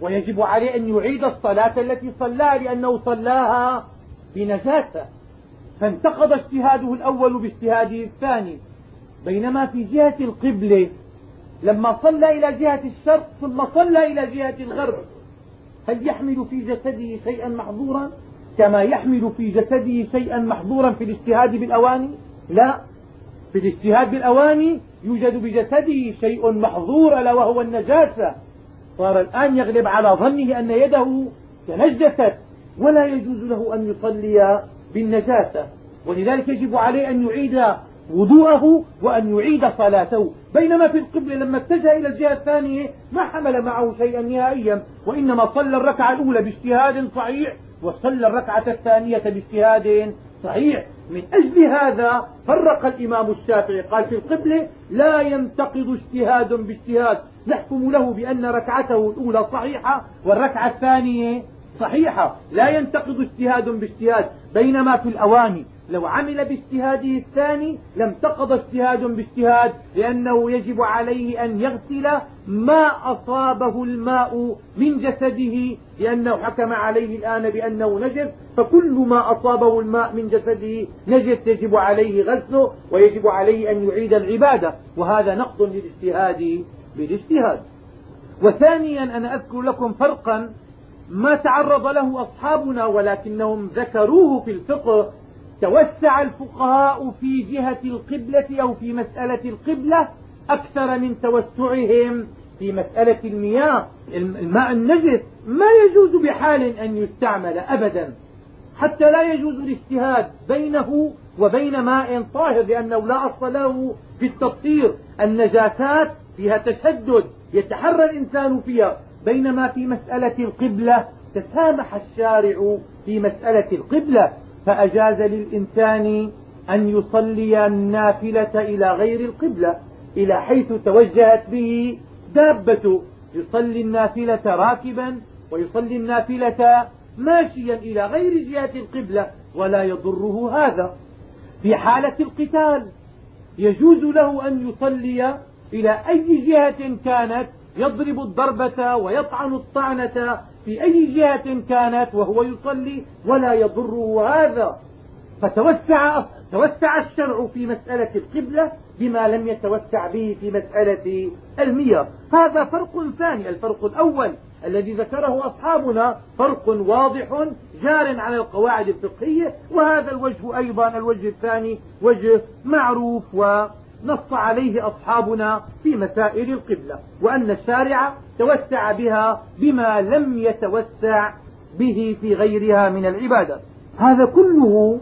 ويجب عليه أن يعيد الصلاة التي صلاها لأنه صلاها بنجاسة. فانتقض اجتهاده الأول باجتهاده الثاني. بينما في جهة القبلة لما صلى إلى جهة الشرق ثم صلى إلى جهة الغرب هل يحمل في جسده شيئا محظورا؟ كما يحمل في جسده شيئا محظورا في الاجتهاد بالأواني؟ لا. في الاجتهاد بالأواني يوجد بجسده شيء محظور ألا وهو النجاسة. صار الآن يغلب على ظنه أن يده تنجست ولا يجوز له أن يصلي بالنجاسة. ولذلك يجب عليه أن يعيد وضوءه وأن يعيد صلاته. بينما في القبلة لما اتجه إلى الجهة الثانية ما حمل معه شيئا نهائيا. وإنما صلى الركعة الأولى باجتهاد صحيح وصلى الركعة الثانية باجتهاد صحيح. من أجل هذا فرق الإمام الشافعي. قال في القبلة لا ينتقض اجتهاد باجتهاد. نحكم له بأن ركعته الأولى صحيحة والركعة الثانية صحيحة. لا ينتقض اجتهاد باجتهاد بينما في الأواني. لو عمل باجتهاده الثاني لم تقض اجتهاد باجتهاد لأنه يجب عليه أن يغسل ما أصابه الماء من جسده لأنه حكم عليه الآن بأنه نجس فكل ما أصابه الماء من جسده نجس يجب عليه غسله ويجب عليه أن يعيد العبادة وهذا نقض للاجتهاد بالاجتهاد. وثانيا أنا أذكر لكم فرقا ما تعرض له أصحابنا ولكنهم ذكروه في الفقه توسع الفقهاء في جهة القبلة أو في مسألة القبلة أكثر من توسعهم في مسألة المياه. الماء النجس ما يجوز بحال أن يستعمل أبدا حتى لا يجوز الاجتهاد بينه وبين ماء طاهر لأنه لا أصل له في التطهير النجاسات فيها تشدد يتحرى الإنسان فيها بينما في مسألة القبلة تسامح الشارع في مسألة القبلة. فأجاز للإنسان أن يصلي النافلة إلى غير القبلة إلى حيث توجهت به دابته يصلي النافلة راكبا ويصلي النافلة ماشيا إلى غير جهة القبلة ولا يضره هذا. في حالة القتال يجوز له أن يصلي إلى أي جهة كانت يضرب الضربة ويطعن الطعنة في أي جهة كانت وهو يصلي ولا يضره هذا. فتوسع توسع الشرع في مسألة القبلة بما لم يتوسع به في مسألة المياه. هذا فرق ثاني الفرق الأول الذي ذكره أصحابنا فرق واضح جار على القواعد الفقهية وهذا الوجه أيضا الوجه الثاني وجه معروف و نص عليه أصحابنا في مسائل القبلة وأن الشارع توسع بها بما لم يتوسع به في غيرها من العبادة. هذا كله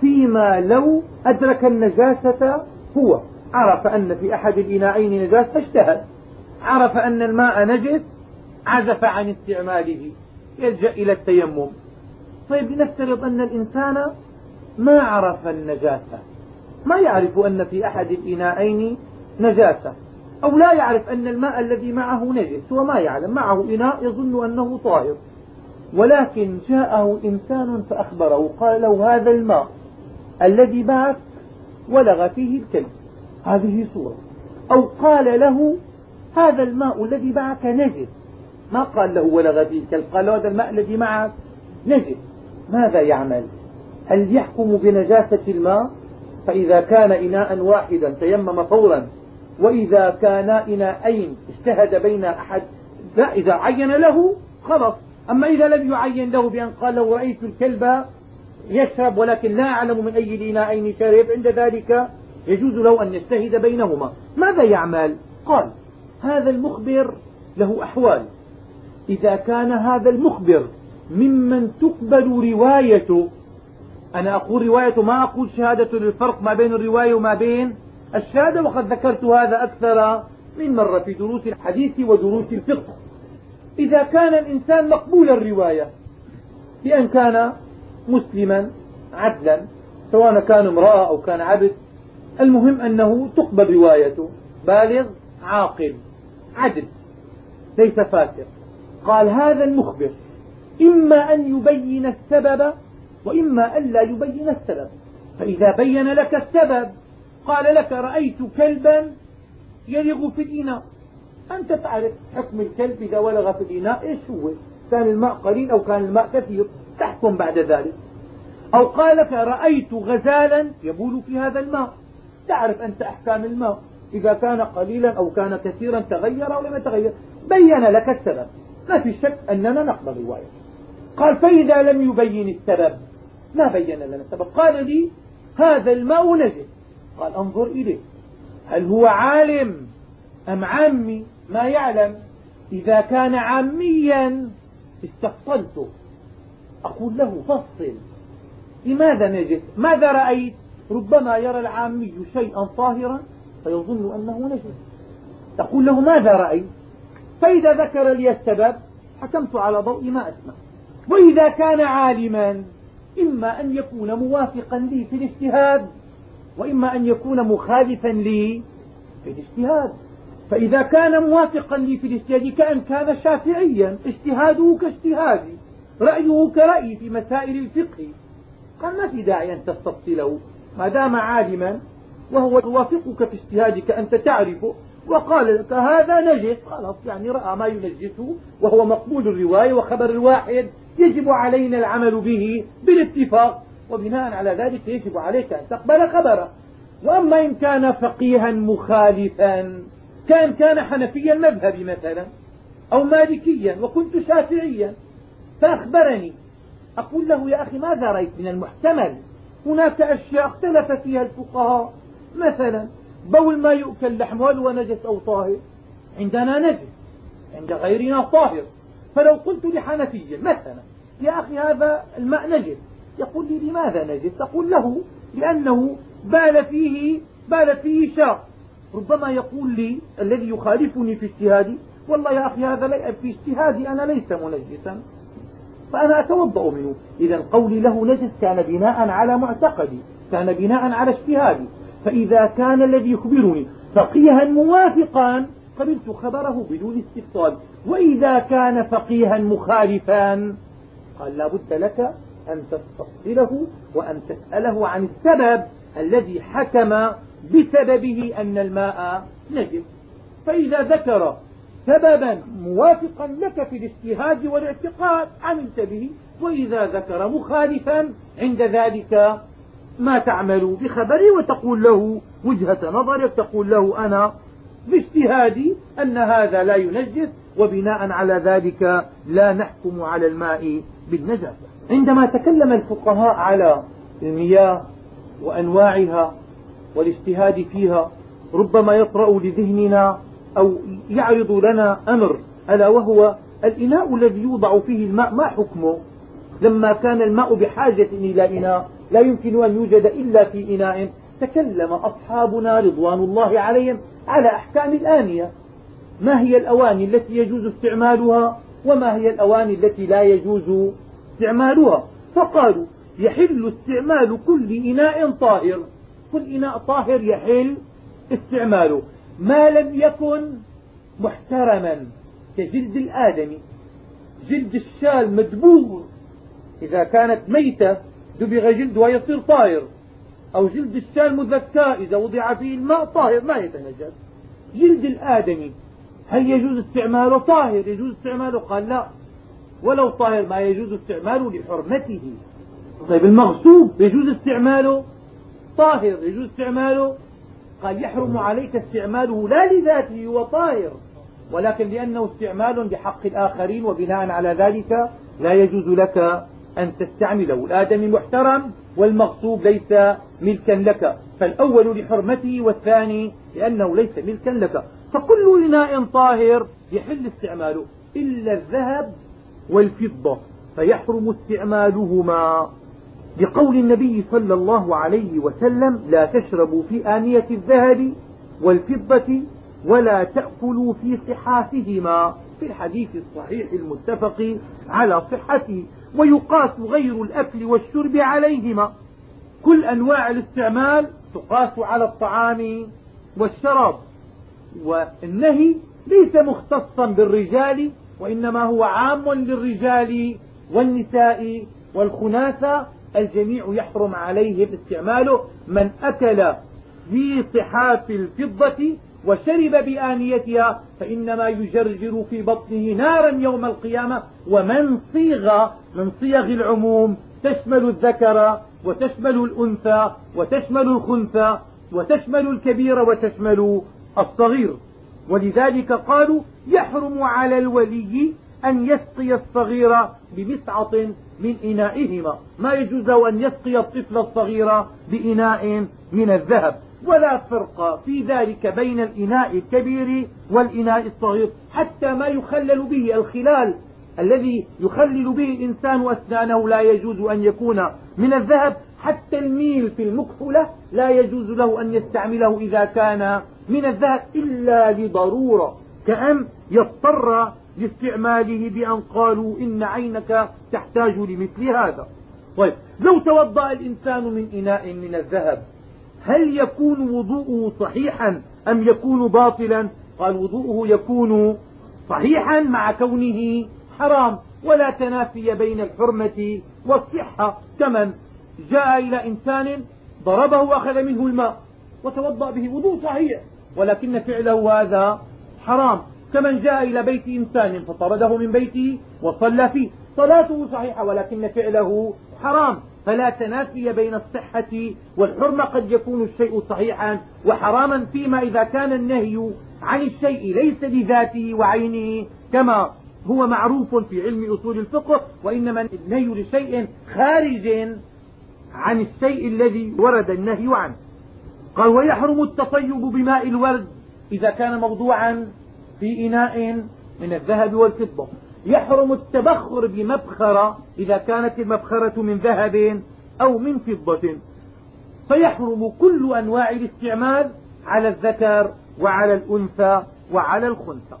فيما لو أدرك النجاسة هو. عرف أن في أحد الإناءين نجاسة فاجتهد عرف أن الماء نجس عزف عن استعماله. يلجأ إلى التيمم. طيب لنفترض أن الإنسان ما عرف النجاسة. ما يعرف أن في أحد الإناءين نجاسة أو لا يعرف أن الماء الذي معه نجس هو ما يعلم. معه إناء يظن أنه طاهر. ولكن جاءه إنسان فأخبره قال له هذا الماء الذي معك ولغ فيه الكلب. هذه صورة. أو قال له هذا الماء الذي معك نجس. ما قال له ولغ فيه الكلب قال له هذا الماء الذي معك نجس. ماذا يعمل؟ هل يحكم بنجاسة الماء؟ فإذا كان إناء واحدا تيمم فورا وإذا كان إناءين اجتهد بين أحد لا إذا عين له خلص أما إذا لم يعين له بأن قال له رأيت الكلب يشرب ولكن لا أعلم من أي الإناءين شرب عند ذلك يجوز له أن يجتهد بينهما. ماذا يعمل؟ قال هذا المخبر له أحوال. إذا كان هذا المخبر ممن تقبل روايته أنا أقول رواية ما أقول شهادة للفرق ما بين الرواية وما بين الشهادة وقد ذكرت هذا أكثر من مرة في دروس الحديث ودروس الفقه. إذا كان الإنسان مقبول الرواية بأن كان مسلما عدلا سواء كان امرأة أو كان عبد المهم أنه تقبل روايته. بالغ عاقل عدل ليس فاسق. قال هذا المخبر إما أن يبين السبب وإما أن لا يبين السبب. فإذا بين لك السبب قال لك رأيت كلبا يلغ في الإناء. أنت تعرف حكم الكلب إذا ولغ في الإناء إيش هو؟ كان الماء قليل أو كان الماء كثير؟ تحكم بعد ذلك. أو قال لك رأيت غزالا يبول في هذا الماء. تعرف أنت أحكام الماء. إذا كان قليلا أو كان كثيرا تغير أو لم يتغير. بين لك السبب. ما في شك أننا نقبل الرواية قال فإذا لم يبين السبب ما بين لنا. السبب قال لي هذا الماء نجس قال انظر إليه. هل هو عالم أم عامي؟ ما يعلم. إذا كان عاميا استفصلته أقول له فصل. لماذا نجس ماذا رأيت؟ ربما يرى العامي شيئا طاهرا فيظن أنه نجس تقول له ماذا رأيت؟ فإذا ذكر لي السبب حكمت على ضوء ما أسمع. وإذا كان عالما إما أن يكون موافقا لي في الاجتهاد وإما أن يكون مخالفا لي في الاجتهاد. فإذا كان موافقا لي في الاجتهاد كأن كان شافعيا اجتهاده كاجتهادي رأيه كرأيي في مسائل الفقه. قال ما في داعي أن تستفصله ما دام عالما وهو يوافقك في اجتهادك أنت تعرفه وقال لك هذا نجس خلاص يعني رأى ما ينجسه وهو مقبول الرواية وخبر الواحد يجب علينا العمل به بالاتفاق وبناء على ذلك يجب عليك أن تقبل خبره. وأما إن كان فقيها مخالفا كأن كان حنفيا المذهب مثلا أو مالكيا وكنت شافعيا فأخبرني. أقول له يا أخي ماذا رأيت من المحتمل؟ هناك أشياء اختلف فيها الفقهاء. مثلا بول ما يؤكل لحمه هل هو نجس أو طاهر. عندنا نجس عند غيرنا طاهر. فلو قلت لحنفي مثلا يا أخي هذا الماء نجس يقول لي لماذا نجس تقول له لأنه بال فيه بالت فيه شاء ربما يقول لي الذي يخالفني في اجتهادي والله يا أخي هذا في اجتهادي أنا ليس منجسا. فأنا أتوضأ منه. إذا قولي له نجس كان بناء على معتقدي كان بناء على اجتهادي. فإذا كان الذي يخبرني فقيها موافقا قبلت خبره بدون استفصال وإذا كان فقيها مخالفا قال لا بد لك أن تستفصله وأن تسأله عن السبب الذي حكم بسببه أن الماء نجس فإذا ذكر سببا موافقا لك في الاجتهاد والاعتقاد عملت به. وإذا ذكر مخالفا عند ذلك ما تعمل بخبره وتقول له وجهة نظرك تقول له أنا باجتهادي أن هذا لا ينجس وبناء على ذلك لا نحكم على الماء بالنجاسة. عندما تكلم الفقهاء على المياه وأنواعها والاجتهاد فيها ربما يطرأ لذهننا أو يعرض لنا أمر ألا وهو الإناء الذي يوضع فيه الماء ما حكمه؟ لما كان الماء بحاجة إلى إناء لا يمكن أن يوجد إلا في إناء. تكلم أصحابنا رضوان الله عليهم على أحكام الآنية. ما هي الأواني التي يجوز استعمالها وما هي الأواني التي لا يجوز استعمالها؟ فقالوا يحل استعمال كل إناء طاهر. كل إناء طاهر يحل استعماله. ما لم يكن محترما كجلد الآدمي. جلد الشال مدبوغ إذا كانت ميتة دبغ جلدها يصير طاهر. أو جلد الشال مذكى إذا وضع فيه الماء طاهر ما يتنجس. جلد الآدمي هل يجوز استعماله؟ طاهر. يجوز استعماله؟ قال لا. ولو طاهر ما يجوز استعماله لحرمته. طيب المغصوب يجوز استعماله؟ طاهر. يجوز استعماله؟ قال يحرم عليك استعماله لا لذاته هو طاهر. ولكن لأنه استعمال بحق الآخرين وبناء على ذلك لا يجوز لك أن تستعمله الآدمي محترم والمغصوب ليس ملكا لك فالأول لحرمته والثاني لأنه ليس ملكا لك. فكل إناء طاهر يحل استعماله إلا الذهب والفضة فيحرم استعمالهما. لقول النبي صلى الله عليه وسلم لا تشربوا في آنية الذهب والفضة ولا تأكلوا في صحافهما في الحديث الصحيح المتفق على صحته. ويقاس غير الأكل والشرب عليهما. كل أنواع الاستعمال تقاس على الطعام والشراب. والنهي ليس مختصا بالرجال وإنما هو عام للرجال والنساء والخناثة. الجميع يحرم عليهم استعماله من أكل في صحاف الفضة وشرب بآنيتها فإنما يجرجر في بطنه نارا يوم القيامة ومن صيغ من صيغ العموم تشمل الذكر وتشمل الأنثى وتشمل الخنثى وتشمل الكبير وتشمل الصغير. ولذلك قالوا يحرم على الولي أن يسقي الصغير بمسعط من إنائهما. ما يجوز أن يسقي الطفل الصغير بإناء من الذهب. ولا فرق في ذلك بين الإناء الكبير والإناء الصغير حتى ما يخلل به الخلال الذي يخلل به الإنسان أسنانه لا يجوز أن يكون من الذهب حتى الميل في المكحلة لا يجوز له أن يستعمله إذا كان من الذهب إلا لضرورة كأن يضطر لاستعماله بأن قالوا إن عينك تحتاج لمثل هذا. طيب لو توضأ الإنسان من إناء من الذهب هل يكون وضوءه صحيحا أم يكون باطلا؟ قال وضوءه يكون صحيحا مع كونه حرام ولا تنافي بين الحرمة والصحة. كمن جاء إلى إنسان ضربه وأخذ منه الماء وتوضأ به. وضوء صحيح ولكن فعله هذا حرام. كمن جاء إلى بيت إنسان فطرده من بيته وصلى فيه. صلاته صحيحة ولكن فعله حرام. فلا تنافي بين الصحة والحرمة. قد يكون الشيء صحيحا وحراما فيما إذا كان النهي عن الشيء ليس لذاته وعينه كما هو معروف في علم أصول الفقه وإنما النهي لشيء خارج عن الشيء الذي ورد النهي عنه. قال ويحرم التطيب بماء الورد إذا كان موضوعا في إناء من الذهب والفضة. يحرم التبخر بمبخرة إذا كانت المبخرة من ذهب أو من فضة. فيحرم كل أنواع الاستعمال على الذكر وعلى الأنثى وعلى الخنثى.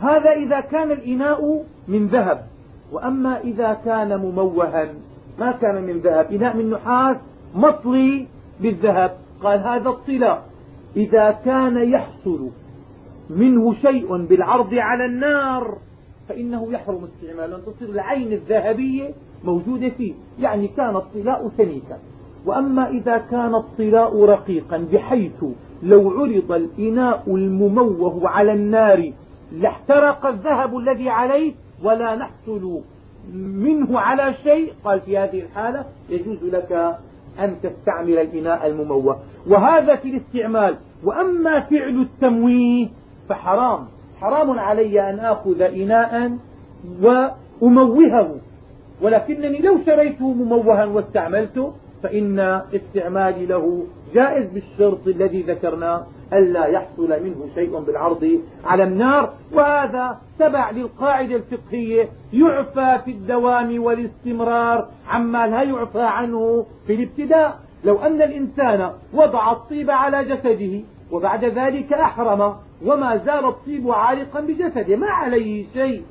هذا إذا كان الإناء من ذهب. وأما إذا كان مموها ما كان من ذهب. إناء من نحاس مطلي بالذهب. قال هذا الطلاء. إذا كان يحصل منه شيء بالعرض على النار فإنه يحرم استعماله تصير العين الذهبية موجودة فيه يعني كان الطلاء سميكا. وأما إذا كان الطلاء رقيقا بحيث لو عرض الإناء المموه على النار لاحترق الذهب الذي عليه ولا نحصل منه على شيء قال في هذه الحالة يجوز لك أن تستعمل الإناء المموه. وهذا في الاستعمال. وأما فعل التمويه فحرام. حرام علي أن آخذ إناء وأموهه. ولكنني لو شريته مموها واستعملته فإن استعمالي له جائز بالشرط الذي ذكرناه ألا يحصل منه شيء بالعرض على النار. وهذا تبع للقاعدة الفقهية. يعفى في الدوام والاستمرار عما لا يعفى عنه في الابتداء. لو أن الإنسان وضع الطيب على جسده وبعد ذلك أحرم وما زال الطيب عالقا بجسده. ما عليه شيء.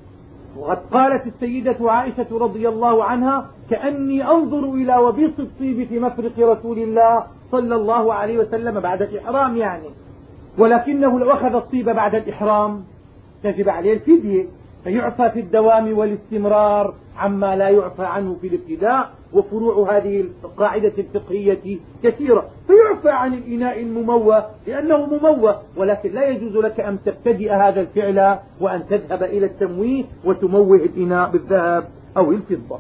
وقد قالت السيدة عائشة رضي الله عنها كأني أنظر إلى وبيص الطيب في مفرق رسول الله صلى الله عليه وسلم بعد الإحرام يعني. ولكنه لو أخذ الطيب بعد الإحرام تجب عليه الفدية. فيعفى في الدوام والاستمرار عما لا يعفى عنه في الابتداء وفروع هذه القاعدة الفقهية كثيرة. فيعفى عن الإناء المموه لأنه مموه ولكن لا يجوز لك أن تبتدئ هذا الفعل وأن تذهب إلى التمويه وتموه الإناء بالذهب أو الفضة.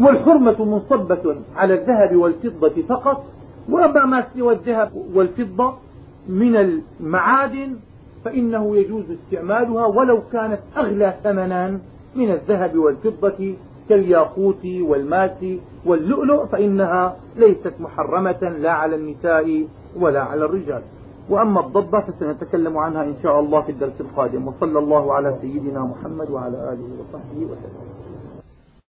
والحرمة منصبة على الذهب والفضة فقط وأما ما سوى الذهب والفضة من المعادن فإنه يجوز استعمالها ولو كانت أغلى ثمنا. من الذهب والفضة كالياقوت والماس واللؤلؤ فإنها ليست محرمة لا على النساء ولا على الرجال. وأما الضبة فسنتكلم عنها إن شاء الله في الدرس القادم. وصلى الله على سيدنا محمد وعلى آله وصحبه وسلم.